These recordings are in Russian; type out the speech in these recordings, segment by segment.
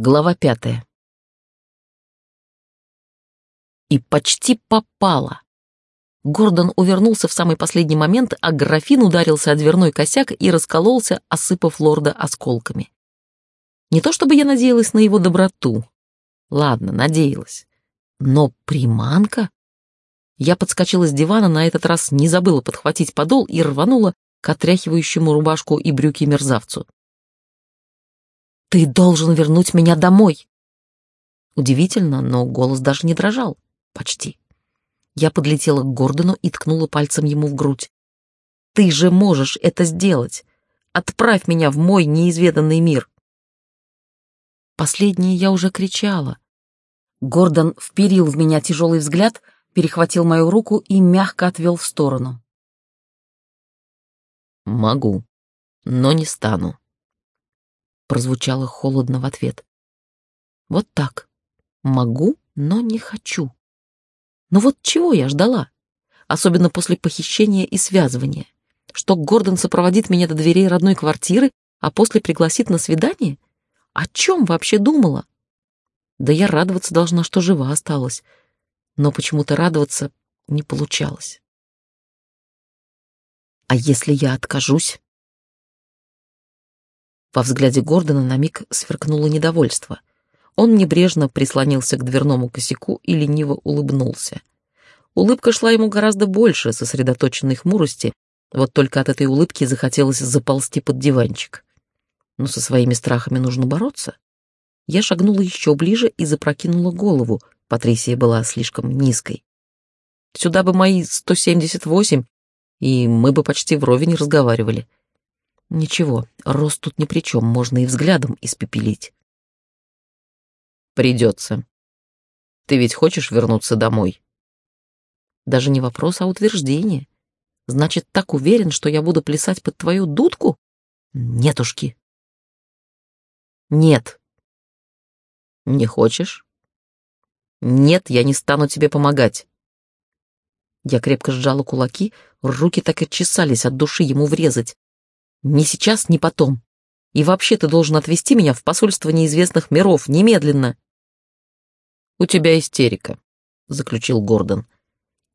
Глава пятая. И почти попала. Гордон увернулся в самый последний момент, а графин ударился о дверной косяк и раскололся, осыпав лорда осколками. Не то чтобы я надеялась на его доброту. Ладно, надеялась. Но приманка? Я подскочила с дивана, на этот раз не забыла подхватить подол и рванула к отряхивающему рубашку и брюки мерзавцу. Ты должен вернуть меня домой. Удивительно, но голос даже не дрожал. Почти. Я подлетела к Гордону и ткнула пальцем ему в грудь. Ты же можешь это сделать. Отправь меня в мой неизведанный мир. Последнее я уже кричала. Гордон вперил в меня тяжелый взгляд, перехватил мою руку и мягко отвел в сторону. «Могу, но не стану», прозвучало холодно в ответ. Вот так. Могу, но не хочу. Но вот чего я ждала? Особенно после похищения и связывания. Что Гордон сопроводит меня до дверей родной квартиры, а после пригласит на свидание? О чем вообще думала? Да я радоваться должна, что жива осталась. Но почему-то радоваться не получалось. А если я откажусь? Во взгляде Гордона на миг сверкнуло недовольство. Он небрежно прислонился к дверному косяку и лениво улыбнулся. Улыбка шла ему гораздо больше сосредоточенной хмурости, вот только от этой улыбки захотелось заползти под диванчик. Но со своими страхами нужно бороться. Я шагнула еще ближе и запрокинула голову, Патрисия была слишком низкой. Сюда бы мои 178, и мы бы почти вровень разговаривали. Ничего, рост тут ни при чем, можно и взглядом испепелить. Придется. Ты ведь хочешь вернуться домой? Даже не вопрос, а утверждение. Значит, так уверен, что я буду плясать под твою дудку? Нетушки. Нет. Не хочешь? Нет, я не стану тебе помогать. Я крепко сжала кулаки, руки так и чесались от души ему врезать. Ни сейчас, ни потом. И вообще ты должен отвезти меня в посольство неизвестных миров немедленно. У тебя истерика, заключил Гордон.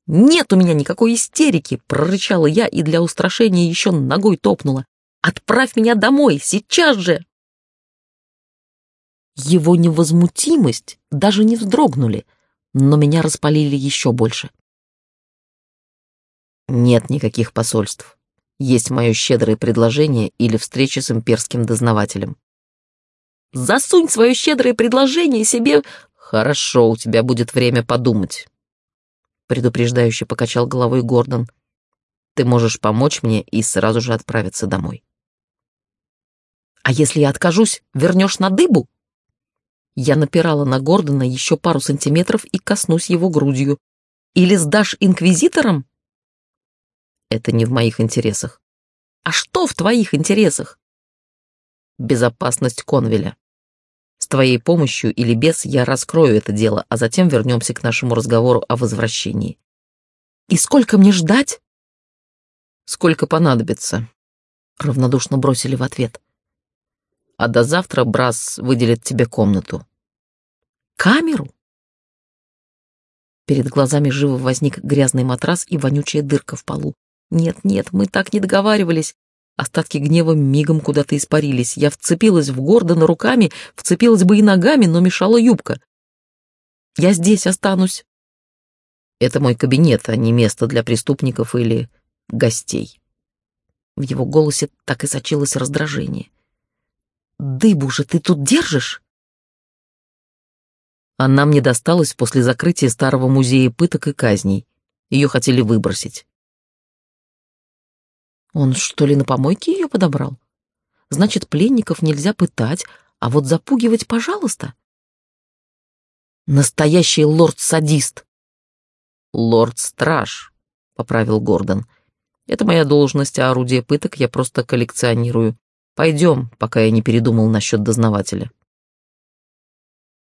Нет у меня никакой истерики, прорычала я и для устрашения еще ногой топнула. Отправь меня домой, сейчас же. Его невозмутимость даже не вздрогнули, но меня распалили еще больше. Нет никаких посольств есть мое щедрое предложение или встреча с имперским дознавателем. Засунь свое щедрое предложение себе... Хорошо, у тебя будет время подумать. Предупреждающе покачал головой Гордон. Ты можешь помочь мне и сразу же отправиться домой. А если я откажусь, вернешь на дыбу? Я напирала на Гордона еще пару сантиметров и коснусь его грудью. Или сдашь инквизиторам? Это не в моих интересах. А что в твоих интересах? Безопасность Конвеля. С твоей помощью или без я раскрою это дело, а затем вернемся к нашему разговору о возвращении. И сколько мне ждать? Сколько понадобится, равнодушно бросили в ответ. А до завтра Брас выделит тебе комнату. Камеру? Перед глазами живо возник грязный матрас и вонючая дырка в полу. Нет, нет, мы так не договаривались. Остатки гнева мигом куда-то испарились. Я вцепилась в Гордона руками, вцепилась бы и ногами, но мешала юбка. Я здесь останусь. Это мой кабинет, а не место для преступников или гостей. В его голосе так и сочилось раздражение. «Дыбу же ты тут держишь?» Она мне досталась после закрытия старого музея пыток и казней. Ее хотели выбросить. Он что ли на помойке ее подобрал? Значит, пленников нельзя пытать, а вот запугивать, пожалуйста. Настоящий лорд-садист. Лорд-страж, поправил Гордон. Это моя должность, а орудие пыток я просто коллекционирую. Пойдем, пока я не передумал насчет дознавателя.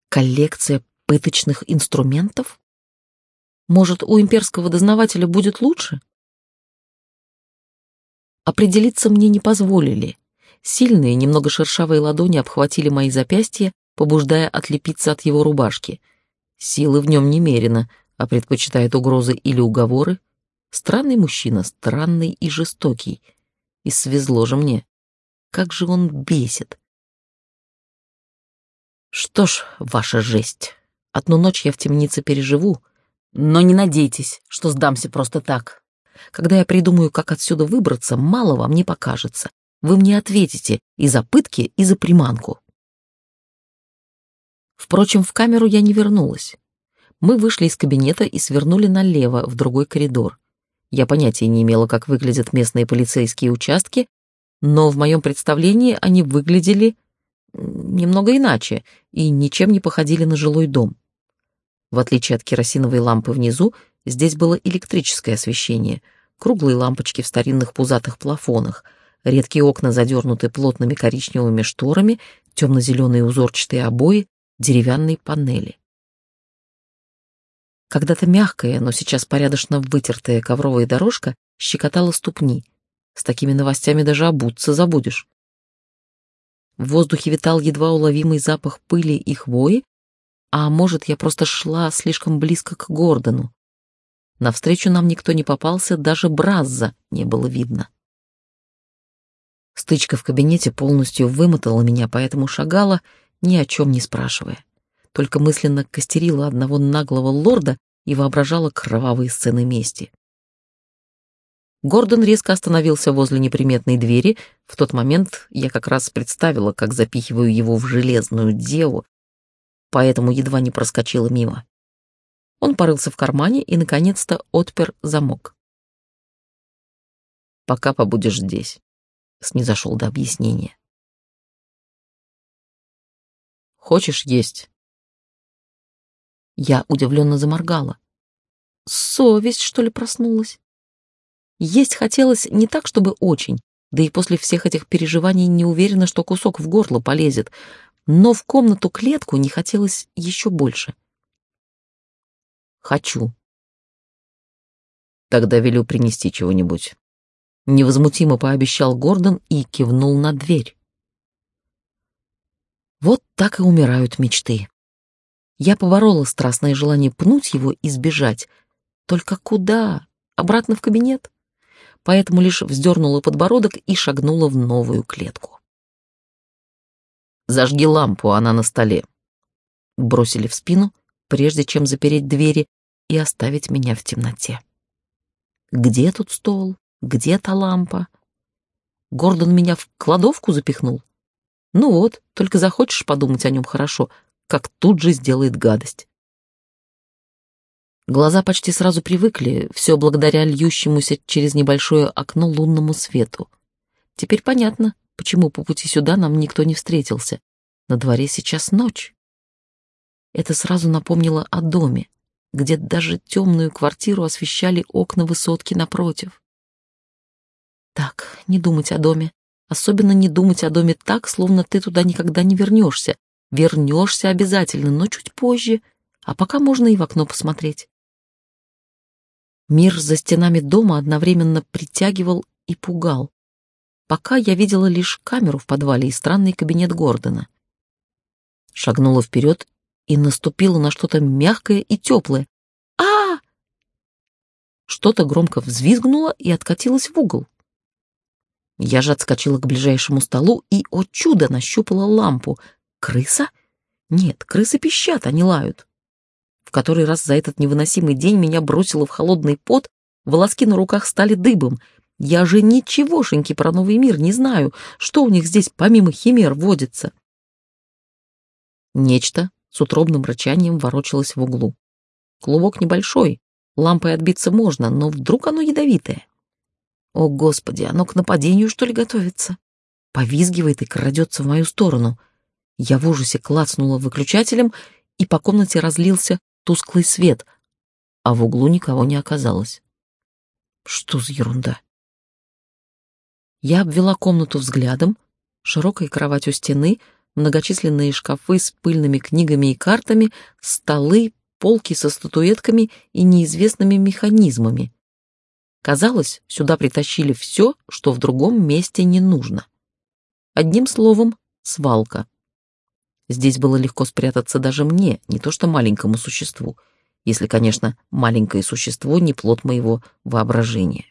Коллекция пыточных инструментов? Может, у имперского дознавателя будет лучше? Определиться мне не позволили. Сильные, немного шершавые ладони обхватили мои запястья, побуждая отлепиться от его рубашки. Силы в нем немерено, а предпочитает угрозы или уговоры. Странный мужчина, странный и жестокий. И свезло же мне. Как же он бесит. Что ж, ваша жесть. Одну ночь я в темнице переживу, но не надейтесь, что сдамся просто так. Когда я придумаю, как отсюда выбраться, мало вам не покажется. Вы мне ответите и за пытки, и за приманку. Впрочем, в камеру я не вернулась. Мы вышли из кабинета и свернули налево, в другой коридор. Я понятия не имела, как выглядят местные полицейские участки, но в моем представлении они выглядели немного иначе и ничем не походили на жилой дом. В отличие от керосиновой лампы внизу, здесь было электрическое освещение, круглые лампочки в старинных пузатых плафонах, редкие окна задернуты плотными коричневыми шторами, темно-зеленые узорчатые обои, деревянные панели. Когда-то мягкая, но сейчас порядочно вытертая ковровая дорожка щекотала ступни. С такими новостями даже обуться забудешь. В воздухе витал едва уловимый запах пыли и хвои, а может, я просто шла слишком близко к Гордону. Навстречу нам никто не попался, даже Бразза не было видно. Стычка в кабинете полностью вымотала меня, поэтому шагала, ни о чем не спрашивая. Только мысленно костерила одного наглого лорда и воображала кровавые сцены мести. Гордон резко остановился возле неприметной двери. В тот момент я как раз представила, как запихиваю его в железную деву, поэтому едва не проскочила мимо. Он порылся в кармане и, наконец-то, отпер замок. «Пока побудешь здесь», — снизошел до объяснения. «Хочешь есть?» Я удивленно заморгала. Совесть, что ли, проснулась? Есть хотелось не так, чтобы очень, да и после всех этих переживаний не уверена, что кусок в горло полезет, но в комнату-клетку не хотелось еще больше. «Хочу». «Тогда велю принести чего-нибудь». Невозмутимо пообещал Гордон и кивнул на дверь. Вот так и умирают мечты. Я поборола страстное желание пнуть его и сбежать. Только куда? Обратно в кабинет? Поэтому лишь вздернула подбородок и шагнула в новую клетку. Зажги лампу, она на столе. Бросили в спину, прежде чем запереть двери и оставить меня в темноте. Где тут стол? Где та лампа? Гордон меня в кладовку запихнул? Ну вот, только захочешь подумать о нем хорошо, как тут же сделает гадость. Глаза почти сразу привыкли, все благодаря льющемуся через небольшое окно лунному свету. Теперь понятно, почему по пути сюда нам никто не встретился. На дворе сейчас ночь. Это сразу напомнило о доме, где даже темную квартиру освещали окна высотки напротив. Так, не думать о доме. Особенно не думать о доме так, словно ты туда никогда не вернешься. Вернешься обязательно, но чуть позже, а пока можно и в окно посмотреть. Мир за стенами дома одновременно притягивал и пугал. Пока я видела лишь камеру в подвале и странный кабинет Гордона. Шагнула вперед и наступила на что-то мягкое и теплое. а Что-то громко взвизгнуло и откатилось в угол. Я же отскочила к ближайшему столу и, о чудо, нащупала лампу. Крыса? Нет, крысы пищат, не лают. В который раз за этот невыносимый день меня бросило в холодный пот, волоски на руках стали дыбом — я же ничегошеньки про новый мир не знаю, что у них здесь помимо химер водится. Нечто с утробным рычанием ворочалось в углу. Клубок небольшой, лампой отбиться можно, но вдруг оно ядовитое. О, Господи, оно к нападению, что ли, готовится? Повизгивает и крадется в мою сторону. Я в ужасе клацнула выключателем, и по комнате разлился тусклый свет, а в углу никого не оказалось. Что за ерунда? Я обвела комнату взглядом, широкая кровать у стены, многочисленные шкафы с пыльными книгами и картами, столы, полки со статуэтками и неизвестными механизмами. Казалось, сюда притащили все, что в другом месте не нужно. Одним словом, свалка. Здесь было легко спрятаться даже мне, не то что маленькому существу, если, конечно, маленькое существо не плод моего воображения.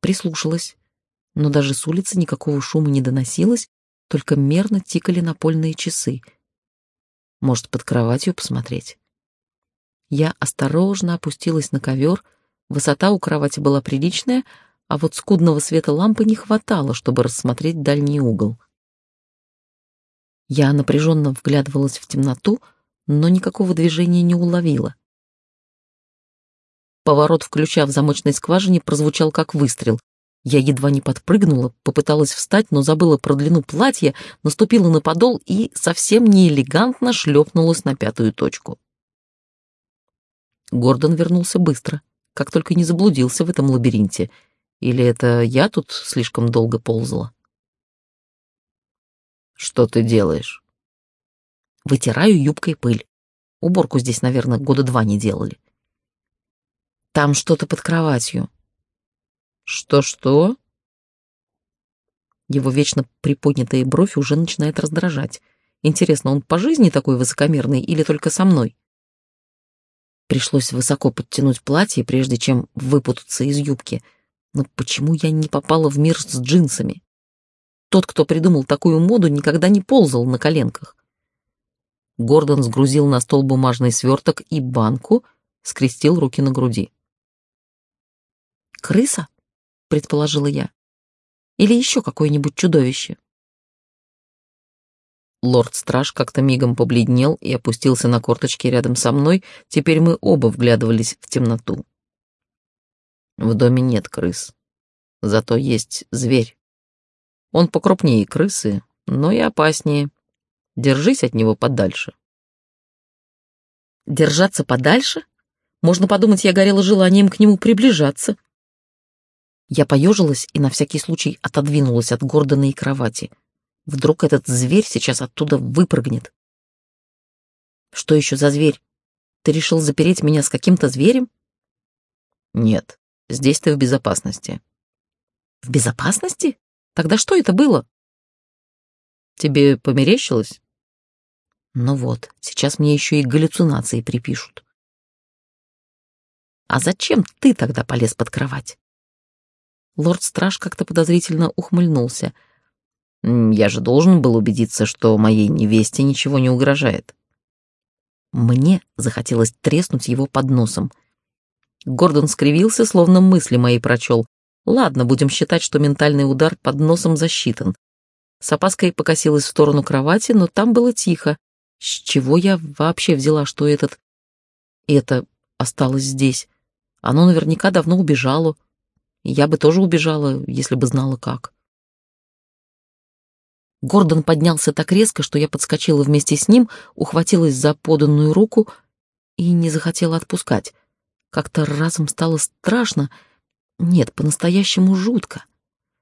Прислушалась, но даже с улицы никакого шума не доносилось, только мерно тикали напольные часы. Может, под кроватью посмотреть? Я осторожно опустилась на ковер, высота у кровати была приличная, а вот скудного света лампы не хватало, чтобы рассмотреть дальний угол. Я напряженно вглядывалась в темноту, но никакого движения не уловила. Поворот ключа в замочной скважине прозвучал как выстрел. Я едва не подпрыгнула, попыталась встать, но забыла про длину платья, наступила на подол и совсем неэлегантно шлепнулась на пятую точку. Гордон вернулся быстро, как только не заблудился в этом лабиринте. Или это я тут слишком долго ползала? «Что ты делаешь?» «Вытираю юбкой пыль. Уборку здесь, наверное, года два не делали». «Там что-то под кроватью», «Что-что?» Его вечно приподнятая бровь уже начинает раздражать. Интересно, он по жизни такой высокомерный или только со мной? Пришлось высоко подтянуть платье, прежде чем выпутаться из юбки. Но почему я не попала в мир с джинсами? Тот, кто придумал такую моду, никогда не ползал на коленках. Гордон сгрузил на стол бумажный сверток и банку, скрестил руки на груди. «Крыса?» Предположила я. Или еще какое-нибудь чудовище. Лорд-страж как-то мигом побледнел и опустился на корточки рядом со мной. Теперь мы оба вглядывались в темноту. В доме нет крыс. Зато есть зверь. Он покрупнее крысы, но и опаснее. Держись от него подальше. Держаться подальше? Можно подумать, я горела желанием к нему приближаться. Я поежилась и на всякий случай отодвинулась от Гордона и кровати. Вдруг этот зверь сейчас оттуда выпрыгнет. Что еще за зверь? Ты решил запереть меня с каким-то зверем? Нет, здесь ты в безопасности. В безопасности? Тогда что это было? Тебе померещилось? Ну вот, сейчас мне еще и галлюцинации припишут. А зачем ты тогда полез под кровать? Лорд-страж как-то подозрительно ухмыльнулся. «Я же должен был убедиться, что моей невесте ничего не угрожает». Мне захотелось треснуть его под носом. Гордон скривился, словно мысли мои прочел. Ладно, будем считать, что ментальный удар под носом засчитан. С опаской покосилась в сторону кровати, но там было тихо. С чего я вообще взяла, что этот... Это осталось здесь? Оно наверняка давно убежало. Я бы тоже убежала, если бы знала как. Гордон поднялся так резко, что я подскочила вместе с ним, ухватилась за поданную руку и не захотела отпускать. Как-то разом стало страшно. Нет, по-настоящему жутко.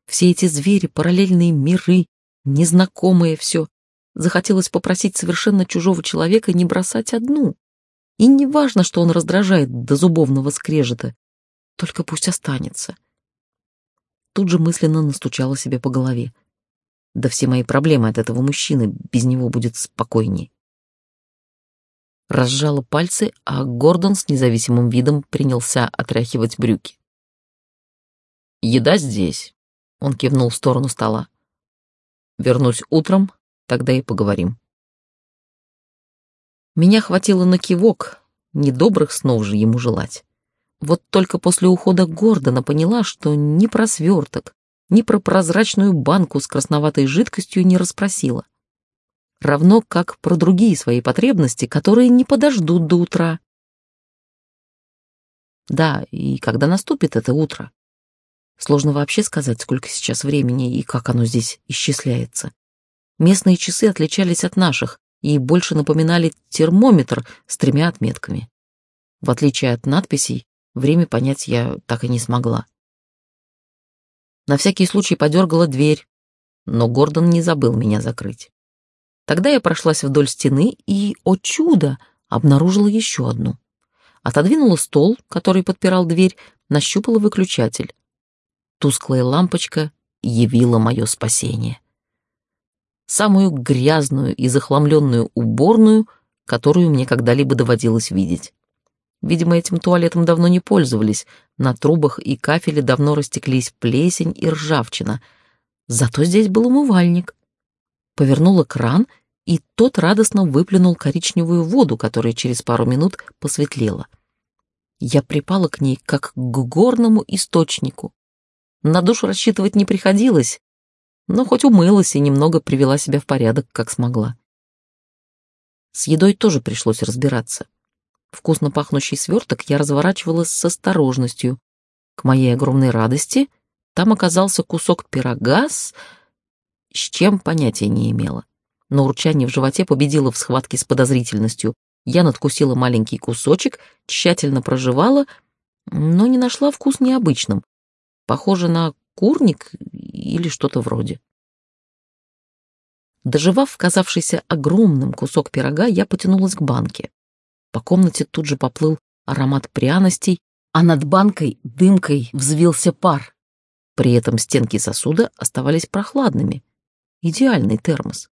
Все эти звери, параллельные миры, незнакомые все. Захотелось попросить совершенно чужого человека не бросать одну. И не важно, что он раздражает до зубовного скрежета, только пусть останется тут же мысленно настучала себе по голове. Да все мои проблемы от этого мужчины, без него будет спокойней. Разжала пальцы, а Гордон с независимым видом принялся отряхивать брюки. «Еда здесь», — он кивнул в сторону стола. «Вернусь утром, тогда и поговорим». Меня хватило на кивок, недобрых снов же ему желать. Вот только после ухода Гордона поняла, что ни про сверток, ни про прозрачную банку с красноватой жидкостью не расспросила. Равно как про другие свои потребности, которые не подождут до утра. Да, и когда наступит это утро? Сложно вообще сказать, сколько сейчас времени и как оно здесь исчисляется. Местные часы отличались от наших и больше напоминали термометр с тремя отметками. В отличие от надписей, Время понять я так и не смогла. На всякий случай подергала дверь, но Гордон не забыл меня закрыть. Тогда я прошлась вдоль стены и, о чудо, обнаружила еще одну. Отодвинула стол, который подпирал дверь, нащупала выключатель. Тусклая лампочка явила мое спасение. самую грязную и захламленную уборную, которую мне когда-либо доводилось видеть. Видимо, этим туалетом давно не пользовались, на трубах и кафеле давно растеклись плесень и ржавчина. Зато здесь был умывальник. Повернула кран, и тот радостно выплюнул коричневую воду, которая через пару минут посветлела. Я припала к ней, как к горному источнику. На душ рассчитывать не приходилось, но хоть умылась и немного привела себя в порядок, как смогла. С едой тоже пришлось разбираться. Вкусно пахнущий сверток я разворачивала с осторожностью. К моей огромной радости там оказался кусок пирога с... с чем понятия не имела. Но урчание в животе победило в схватке с подозрительностью. Я надкусила маленький кусочек, тщательно прожевала, но не нашла вкус необычным. Похоже на курник или что-то вроде. Доживав казавшийся огромным кусок пирога, я потянулась к банке. По комнате тут же поплыл аромат пряностей, а над банкой дымкой взвился пар. При этом стенки сосуда оставались прохладными. Идеальный термос.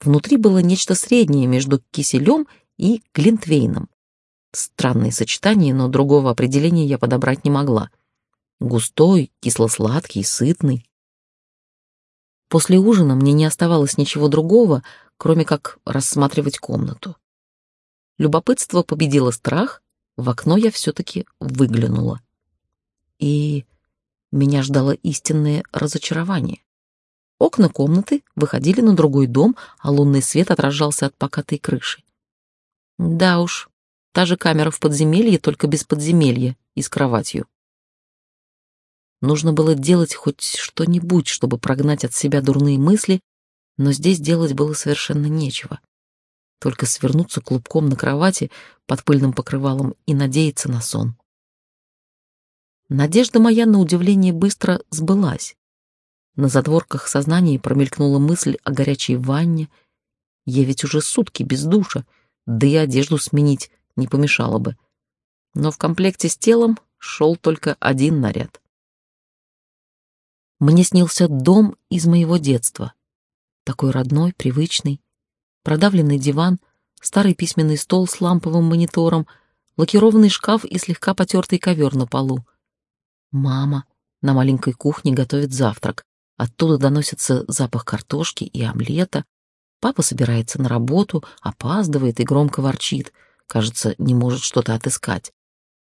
Внутри было нечто среднее между киселем и глинтвейном. Странное сочетание, но другого определения я подобрать не могла. Густой, кисло-сладкий, сытный. После ужина мне не оставалось ничего другого, кроме как рассматривать комнату. Любопытство победило страх, в окно я все-таки выглянула. И меня ждало истинное разочарование. Окна комнаты выходили на другой дом, а лунный свет отражался от покатой крыши. Да уж, та же камера в подземелье, только без подземелья и с кроватью. Нужно было делать хоть что-нибудь, чтобы прогнать от себя дурные мысли, но здесь делать было совершенно нечего только свернуться клубком на кровати под пыльным покрывалом и надеяться на сон. Надежда моя, на удивление, быстро сбылась. На задворках сознания промелькнула мысль о горячей ванне. Я ведь уже сутки без душа, да и одежду сменить не помешало бы. Но в комплекте с телом шел только один наряд. Мне снился дом из моего детства. Такой родной, привычный продавленный диван, старый письменный стол с ламповым монитором, лакированный шкаф и слегка потертый ковер на полу. Мама на маленькой кухне готовит завтрак. Оттуда доносится запах картошки и омлета. Папа собирается на работу, опаздывает и громко ворчит. Кажется, не может что-то отыскать.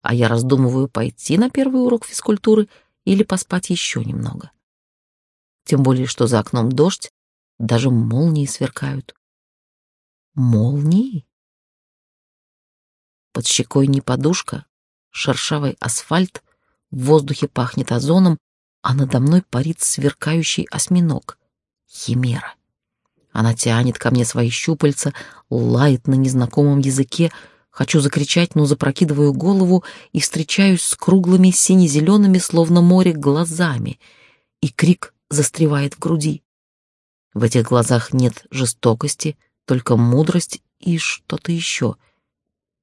А я раздумываю, пойти на первый урок физкультуры или поспать еще немного. Тем более, что за окном дождь, даже молнии сверкают. Молнии? Под щекой не подушка, шершавый асфальт, в воздухе пахнет озоном, а надо мной парит сверкающий осьминог. Химера. Она тянет ко мне свои щупальца, лает на незнакомом языке. Хочу закричать, но запрокидываю голову и встречаюсь с круглыми сине-зелеными, словно море, глазами. И крик застревает в груди. В этих глазах нет жестокости, только мудрость и что-то еще.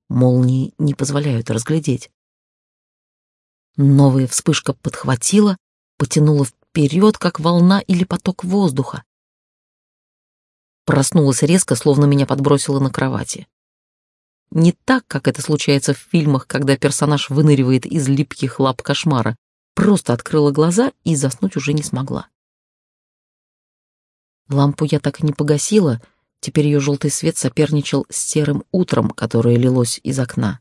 Молнии не позволяют разглядеть. Новая вспышка подхватила, потянула вперед, как волна или поток воздуха. Проснулась резко, словно меня подбросило на кровати. Не так, как это случается в фильмах, когда персонаж выныривает из липких лап кошмара. Просто открыла глаза и заснуть уже не смогла. Лампу я так и не погасила — Теперь ее желтый свет соперничал с серым утром, которое лилось из окна.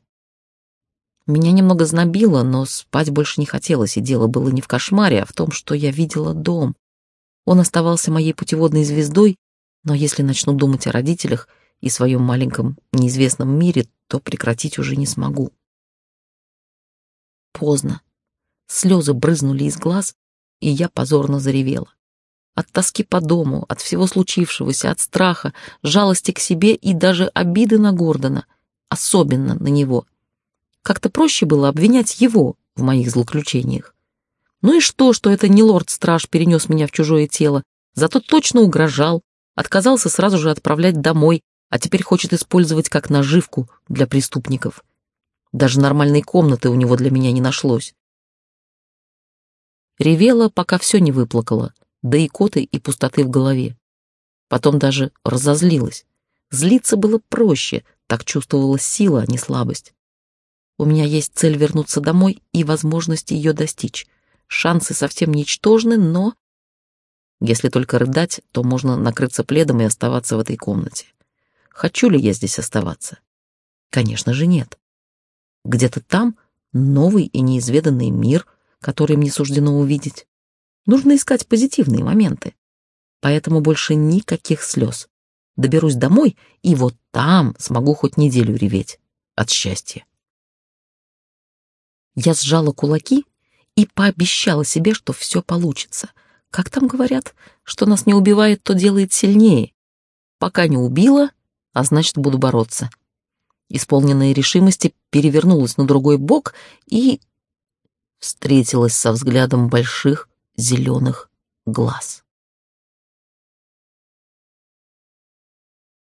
Меня немного знобило, но спать больше не хотелось, и дело было не в кошмаре, а в том, что я видела дом. Он оставался моей путеводной звездой, но если начну думать о родителях и своем маленьком неизвестном мире, то прекратить уже не смогу. Поздно. Слезы брызнули из глаз, и я позорно заревела. От тоски по дому, от всего случившегося, от страха, жалости к себе и даже обиды на Гордона, особенно на него. Как-то проще было обвинять его в моих злоключениях. Ну и что, что это не лорд-страж перенес меня в чужое тело, зато точно угрожал, отказался сразу же отправлять домой, а теперь хочет использовать как наживку для преступников. Даже нормальной комнаты у него для меня не нашлось. Ревела, пока все не выплакала, да икоты и пустоты в голове. Потом даже разозлилась. Злиться было проще, так чувствовалась сила, а не слабость. У меня есть цель вернуться домой и возможность ее достичь. Шансы совсем ничтожны, но... Если только рыдать, то можно накрыться пледом и оставаться в этой комнате. Хочу ли я здесь оставаться? Конечно же нет. Где-то там новый и неизведанный мир, который мне суждено увидеть. Нужно искать позитивные моменты. Поэтому больше никаких слез. Доберусь домой, и вот там смогу хоть неделю реветь от счастья. Я сжала кулаки и пообещала себе, что все получится. Как там говорят, что нас не убивает, то делает сильнее. Пока не убила, а значит, буду бороться. Исполненная решимости перевернулась на другой бок и встретилась со взглядом больших зеленых глаз.